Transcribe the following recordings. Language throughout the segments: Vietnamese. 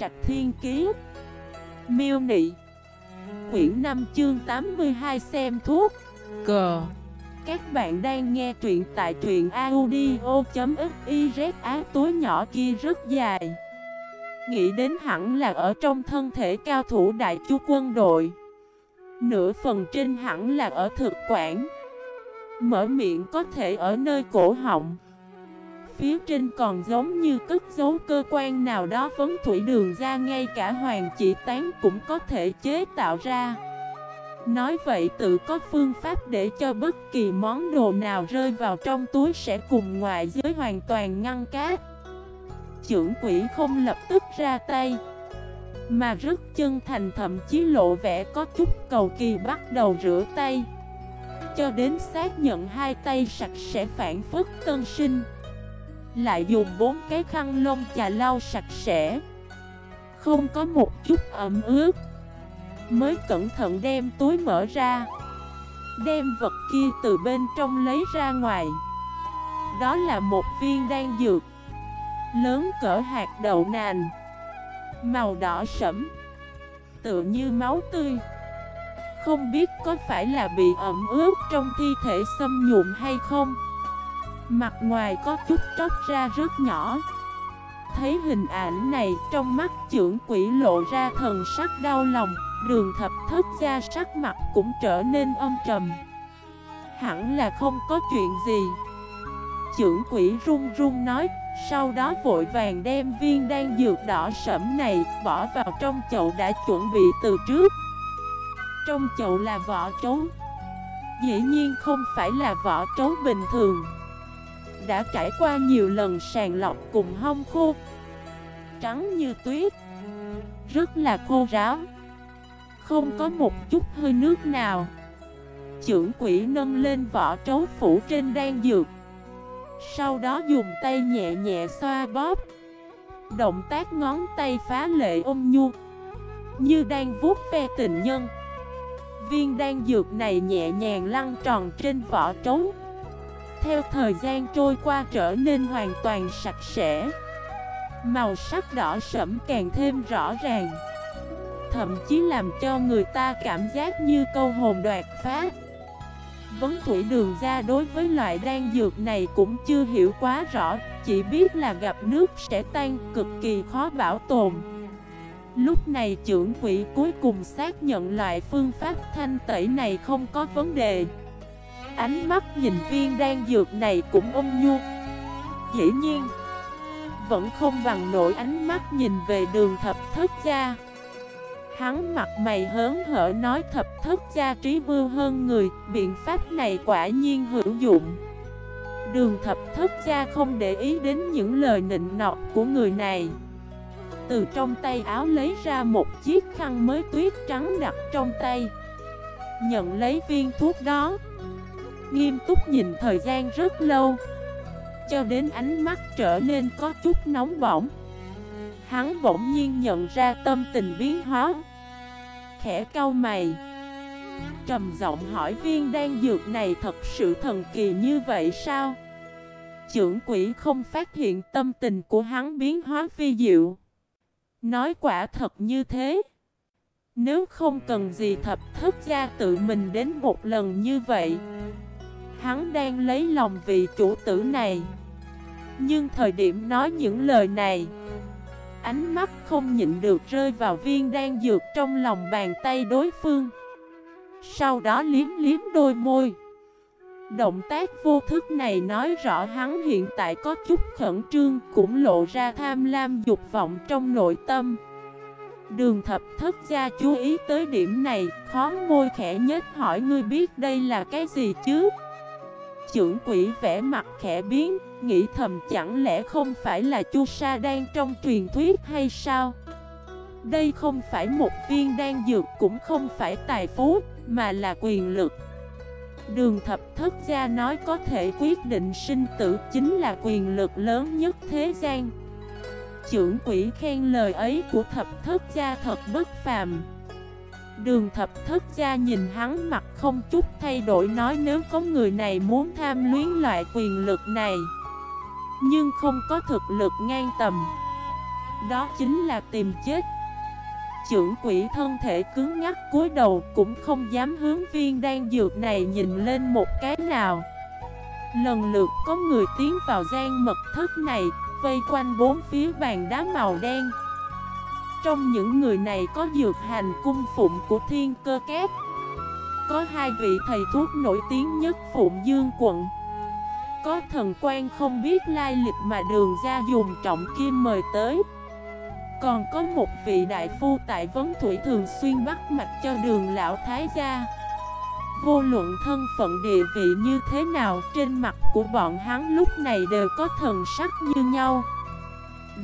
Trạch Thiên Kiế Miêu Nị. Quyển 5 chương 82 xem thuốc. Cờ Các bạn đang nghe truyện tại truyện audio.xyz á tối nhỏ kia rất dài. Nghĩ đến hẳn là ở trong thân thể cao thủ đại chu quân đội. Nửa phần trên hẳn là ở thực quản. Mở miệng có thể ở nơi cổ họng. Phía trên còn giống như cất dấu cơ quan nào đó vấn thủy đường ra ngay cả hoàng chỉ tán cũng có thể chế tạo ra. Nói vậy tự có phương pháp để cho bất kỳ món đồ nào rơi vào trong túi sẽ cùng ngoại giới hoàn toàn ngăn cát. Chưởng quỷ không lập tức ra tay, Mà rất chân thành thậm chí lộ vẻ có chút cầu kỳ bắt đầu rửa tay. Cho đến xác nhận hai tay sạch sẽ phản phức tân sinh lại dùng bốn cái khăn lông chà lau sạch sẽ. Không có một chút ẩm ướt. Mới cẩn thận đem túi mở ra. Đem vật kia từ bên trong lấy ra ngoài. Đó là một viên đan dược. Lớn cỡ hạt đậu nành. Màu đỏ sẫm. Tựa như máu tươi. Không biết có phải là bị ẩm ướt trong thi thể xâm nhuộm hay không. Mặt ngoài có chút tróc ra rất nhỏ. Thấy hình ảnh này, trong mắt trưởng quỷ lộ ra thần sắc đau lòng, Đường thập thất ra sắc mặt cũng trở nên âm trầm. Hẳn là không có chuyện gì. Trưởng quỷ run run nói, Sau đó vội vàng đem viên đan dược đỏ sẫm này Bỏ vào trong chậu đã chuẩn bị từ trước. Trong chậu là vỏ trấu Dĩ nhiên không phải là vỏ trấu bình thường đã trải qua nhiều lần sàng lọc cùng hong khô. Trắng như tuyết. Rất là khô ráo. Không có một chút hơi nước nào. Chưởng quỷ nâng lên vỏ trấu phủ trên đan dược. Sau đó dùng tay nhẹ nhẹ xoa bóp. Động tác ngón tay phá lệ ôm nhu. Như đang vuốt ve tình nhân. Viên đan dược này nhẹ nhàng lăn tròn trên vỏ trấu theo thời gian trôi qua trở nên hoàn toàn sạch sẽ. Màu sắc đỏ sẫm càng thêm rõ ràng, Thậm chí làm cho người ta cảm giác như câu hồn đoạt phát Vấn thủy đường ra đối với loại đan dược này cũng chưa hiểu quá rõ, Chỉ biết là gặp nước sẽ tan cực kỳ khó bảo tồn. Lúc này trưởng quỷ cuối cùng xác nhận loại phương pháp thanh tẩy này không có vấn đề. Ánh mắt nhìn viên đan dược này cũng ôm nhu. Dĩ nhiên, Vẫn không bằng nổi ánh mắt nhìn về đường thập thất gia. Hắn mặt mày hớn hở nói thập thất gia trí mưu hơn người, Biện pháp này quả nhiên hữu dụng. Đường thập thất gia không để ý đến những lời nịnh nọt của người này. Từ trong tay áo lấy ra một chiếc khăn mới tuyết trắng đặt trong tay. Nhận lấy viên thuốc đó Nghiêm túc nhìn thời gian rất lâu. Cho đến ánh mắt trở nên có chút nóng bỏng. Hắn bỗng nhiên nhận ra tâm tình biến hóa. Khẽ cau mày. Trầm giọng hỏi viên đan dược này thật sự thần kỳ như vậy sao? Trưởng quỷ không phát hiện tâm tình của hắn biến hóa phi diệu. Nói quả thật như thế. Nếu không cần gì thập thất gia tự mình đến một lần như vậy Hắn đang lấy lòng vị chủ tử này. Nhưng thời điểm nói những lời này, Ánh mắt không nhịn được rơi vào viên đan dược trong lòng bàn tay đối phương. Sau đó liếm liếm đôi môi. Động tác vô thức này nói rõ hắn hiện tại có chút khẩn trương Cũng lộ ra tham lam dục vọng trong nội tâm. Đường thập thất gia chú ý tới điểm này, Khó môi khẽ nhếch hỏi, ngươi biết đây là cái gì chứ? Chưởng quỷ vẽ mặt khẽ biến, nghĩ thầm chẳng lẽ không phải là chu sa đang trong truyền thuyết hay sao? Đây không phải một viên đan dược cũng không phải tài phú, mà là quyền lực. Đường thập thất gia nói có thể quyết định sinh tử chính là quyền lực lớn nhất thế gian. Chưởng quỷ khen lời ấy của thập thất gia thật bất phàm. Đường thập thất gia nhìn hắn mặt không chút thay đổi nói nếu có người này muốn tham luyến loại quyền lực này. Nhưng không có thực lực ngang tầm. Đó chính là tìm chết. Trưởng quỷ thân thể cứng ngắc cúi đầu cũng không dám hướng viên đan dược này nhìn lên một cái nào. Lần lượt có người tiến vào gian mật thất này, Vây quanh bốn phía bàn đá màu đen. Trong những người này có dược hành cung phụng của thiên cơ kép. Có hai vị thầy thuốc nổi tiếng nhất phụng dương quận. Có thần quan không biết lai lịch mà đường ra dùng trọng kim mời tới. Còn có một vị đại phu tại Vấn Thủy thường xuyên bắt mạch cho đường lão thái gia. Vô luận thân phận địa vị như thế nào, Trên mặt của bọn hắn lúc này đều có thần sắc như nhau.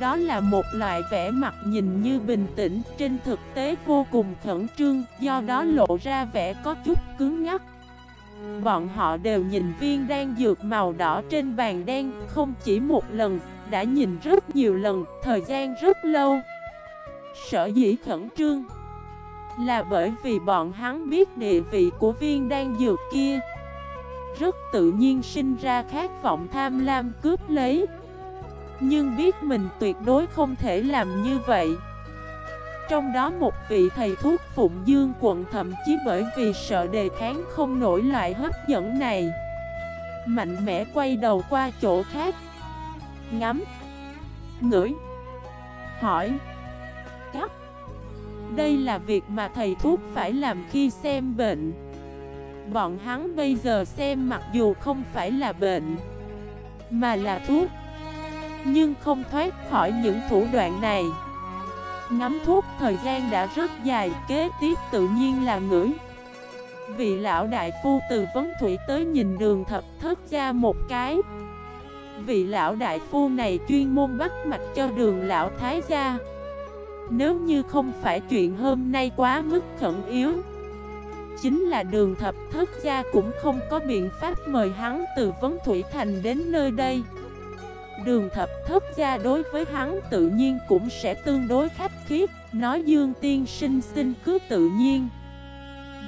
Đó là một loại vẻ mặt nhìn như bình tĩnh Trên thực tế vô cùng khẩn trương Do đó lộ ra vẻ có chút cứng ngắc. Bọn họ đều nhìn viên đan dược màu đỏ trên bàn đen Không chỉ một lần, đã nhìn rất nhiều lần, thời gian rất lâu. Sở dĩ khẩn trương là bởi vì bọn hắn biết địa vị của viên đan dược kia. Rất tự nhiên sinh ra khát vọng tham lam cướp lấy. Nhưng biết mình tuyệt đối không thể làm như vậy. Trong đó một vị thầy thuốc Phụng Dương quận thậm chí bởi vì sợ đề kháng không nổi loại hấp dẫn này, Mạnh mẽ quay đầu qua chỗ khác. Ngắm, Ngửi, Hỏi Cắt đây là việc mà thầy thuốc phải làm khi xem bệnh. Bọn hắn bây giờ xem mặc dù không phải là bệnh, Mà là thuốc. Nhưng không thoát khỏi những thủ đoạn này. Ngắm thuốc thời gian đã rất dài, Kế tiếp tự nhiên là ngửi. Vị lão đại phu từ vấn thủy tới nhìn đường thập thất ra một cái. Vị lão đại phu này chuyên môn bắt mạch cho đường lão thái gia. Nếu như không phải chuyện hôm nay quá mức khẩn yếu, Chính là đường thập thất gia cũng không có biện pháp mời hắn từ Vấn Thủy Thành đến nơi đây. Đường thập thất gia đối với hắn tự nhiên cũng sẽ tương đối khách khiếp Nói Dương Tiên sinh xin cứ tự nhiên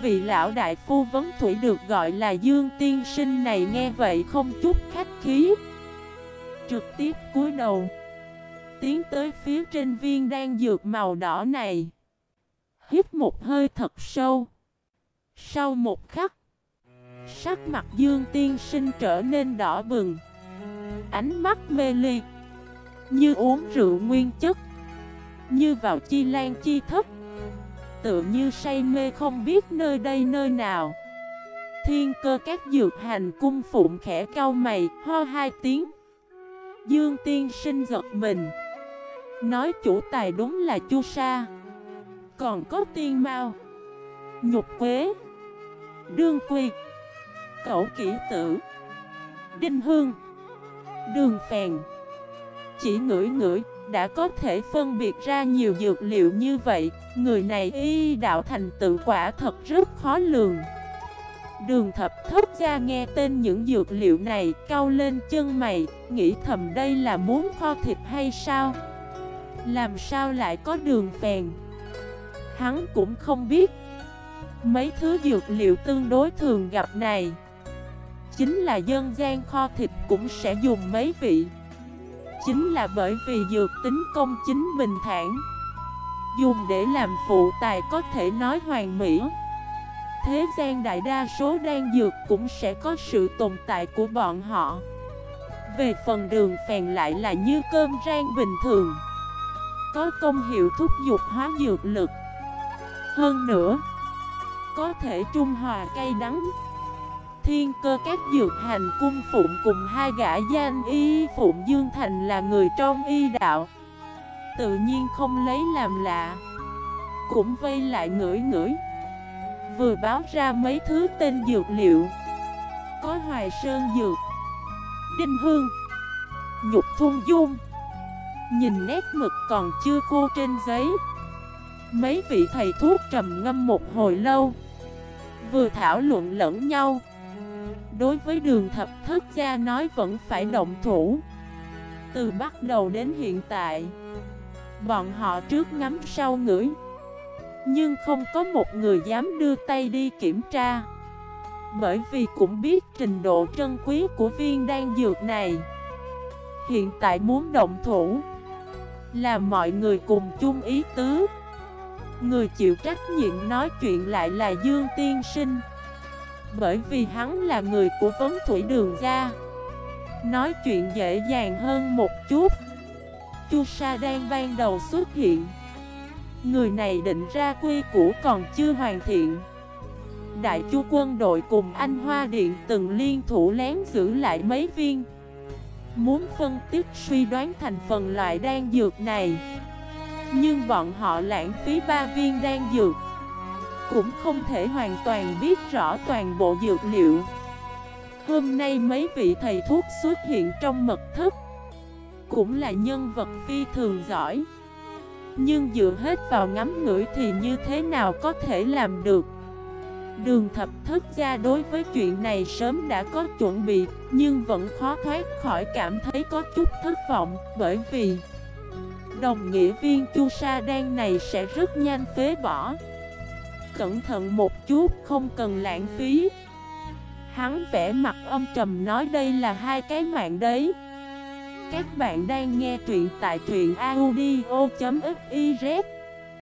Vị lão đại phu Vấn Thủy được gọi là Dương Tiên sinh này nghe vậy không chút khách khí Trực tiếp cúi đầu tiến tới phía trên viên đang dược màu đỏ này. Hít một hơi thật sâu. Sau một khắc, sắc mặt Dương Tiên Sinh trở nên đỏ bừng. Ánh mắt mê ly, như uống rượu nguyên chất, như vào chi lan chi thấp, Tự như say mê không biết nơi đây nơi nào. Thiên cơ các dược hành cung phụng khẽ cau mày, ho hai tiếng. Dương tiên sinh giật mình Nói chủ tài đúng là chu sa Còn có tiên mau Nhục quế Đương quy Cẩu kỹ tử Đinh hương Đường phèn. Chỉ ngửi ngửi, Đã có thể phân biệt ra nhiều dược liệu như vậy. Người này y đạo thành tự quả thật rất khó lường. Đường thập thất ra nghe tên những dược liệu này Cao lên chân mày, Nghĩ thầm đây là muốn kho thịt hay sao? Làm sao lại có đường phèn? Hắn cũng không biết. Mấy thứ dược liệu tương đối thường gặp này. Chính là dân gian kho thịt cũng sẽ dùng mấy vị. Chính là bởi vì dược tính công chính bình thản. Dùng để làm phụ tài có thể nói hoàn mỹ. Thế gian đại đa số đan dược cũng sẽ có sự tồn tại của bọn họ. Về phần đường phèn lại là như cơm rang bình thường. Có công hiệu thúc dục hóa dược lực. Hơn nữa, Có thể trung hòa cây đắng. Thiên cơ các dược hành cung phụng cùng hai gã danh y, Phụng Dương Thành là người trong y đạo. Tự nhiên không lấy làm lạ, Cũng vây lại ngửi ngửi. Vừa báo ra mấy thứ tên dược liệu. Có hoài sơn dược, Đinh hương, Nhục thung dung. Nhìn nét mực còn chưa khô trên giấy. Mấy vị thầy thuốc trầm ngâm một hồi lâu. Vừa thảo luận lẫn nhau. Đối với đường thập thất gia nói vẫn phải động thủ. Từ bắt đầu đến hiện tại, Bọn họ trước ngắm sau ngửi. Nhưng không có một người dám đưa tay đi kiểm tra. Bởi vì cũng biết trình độ trân quý của viên đan dược này. Hiện tại muốn động thủ, Là mọi người cùng chung ý tứ. Người chịu trách nhiệm nói chuyện lại là Dương Tiên Sinh. Bởi vì hắn là người của vấn thủy đường gia. Nói chuyện dễ dàng hơn một chút. Chu Sa đang ban đầu xuất hiện. Người này định ra quy củ còn chưa hoàn thiện. Đại chu quân đội cùng anh Hoa Điện từng liên thủ lén giữ lại mấy viên. Muốn phân tích suy đoán thành phần loại đan dược này. Nhưng bọn họ lãng phí ba viên đan dược. Cũng không thể hoàn toàn biết rõ toàn bộ dược liệu. Hôm nay mấy vị thầy thuốc xuất hiện trong mật thất Cũng là nhân vật phi thường giỏi. Nhưng dựa hết vào ngắm ngửi thì như thế nào có thể làm được? Đường thập thất gia đối với chuyện này sớm đã có chuẩn bị, Nhưng vẫn khó thoát khỏi cảm thấy có chút thất vọng, Bởi vì Đồng nghĩa viên chu sa đan này sẽ rất nhanh phế bỏ. Cẩn thận một chút, không cần lãng phí. Hắn vẽ mặt âm trầm nói đây là hai cái mạng đấy. Các bạn đang nghe truyện tại truyện audio.fif